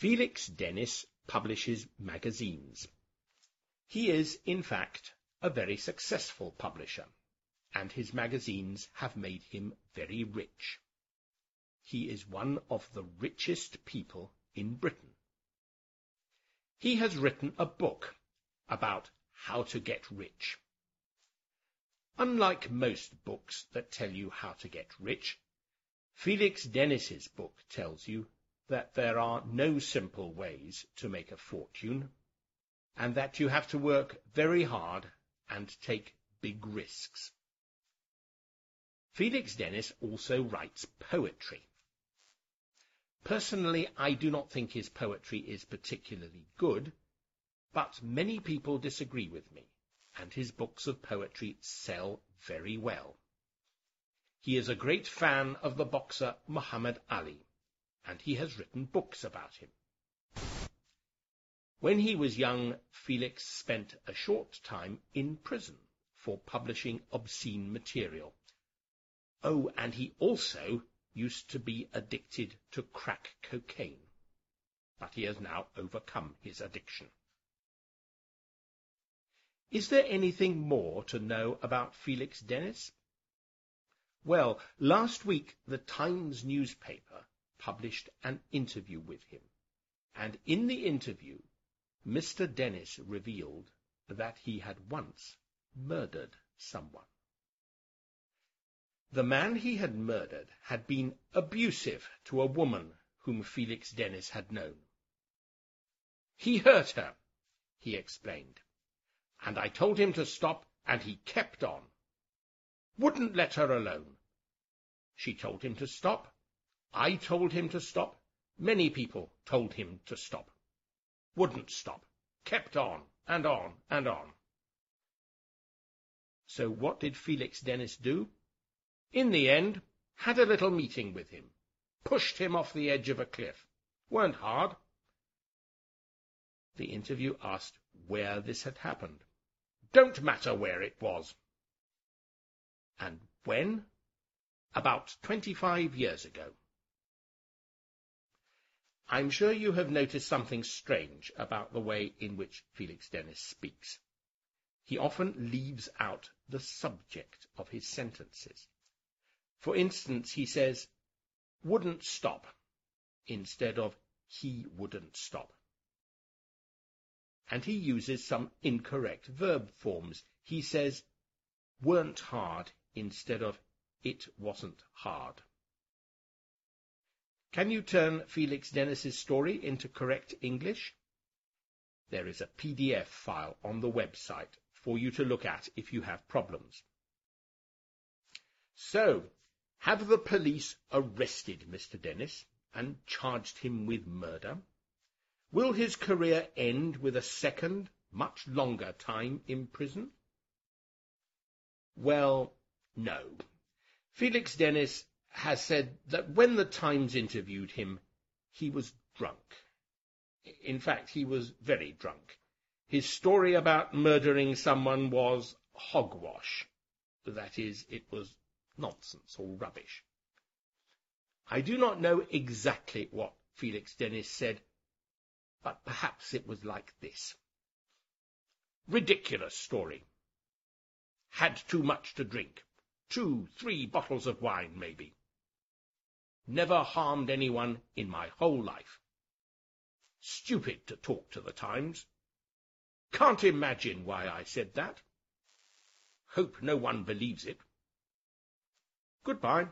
Felix Dennis publishes magazines. He is, in fact, a very successful publisher, and his magazines have made him very rich. He is one of the richest people in Britain. He has written a book about how to get rich. Unlike most books that tell you how to get rich, Felix Dennis's book tells you that there are no simple ways to make a fortune, and that you have to work very hard and take big risks. Felix Dennis also writes poetry. Personally, I do not think his poetry is particularly good, but many people disagree with me, and his books of poetry sell very well. He is a great fan of the boxer Muhammad Ali, and he has written books about him. When he was young, Felix spent a short time in prison for publishing obscene material. Oh, and he also used to be addicted to crack cocaine, but he has now overcome his addiction. Is there anything more to know about Felix Dennis? Well, last week the Times newspaper published an interview with him, and in the interview, Mr. Dennis revealed that he had once murdered someone. The man he had murdered had been abusive to a woman whom Felix Dennis had known. He hurt her, he explained and I told him to stop, and he kept on. Wouldn't let her alone. She told him to stop. I told him to stop. Many people told him to stop. Wouldn't stop. Kept on, and on, and on. So what did Felix Dennis do? In the end, had a little meeting with him. Pushed him off the edge of a cliff. Weren't hard. The interview asked where this had happened. Don't matter where it was. And when? About twenty-five years ago. I'm sure you have noticed something strange about the way in which Felix Dennis speaks. He often leaves out the subject of his sentences. For instance, he says, wouldn't stop, instead of he wouldn't stop and he uses some incorrect verb forms. He says, weren't hard instead of it wasn't hard. Can you turn Felix Dennis's story into correct English? There is a PDF file on the website for you to look at if you have problems. So, have the police arrested Mr. Dennis and charged him with murder? Will his career end with a second, much longer time in prison? Well, no. Felix Dennis has said that when the Times interviewed him, he was drunk. In fact, he was very drunk. His story about murdering someone was hogwash. That is, it was nonsense or rubbish. I do not know exactly what Felix Dennis said, but perhaps it was like this. Ridiculous story. Had too much to drink. Two, three bottles of wine, maybe. Never harmed anyone in my whole life. Stupid to talk to the Times. Can't imagine why I said that. Hope no one believes it. Goodbye.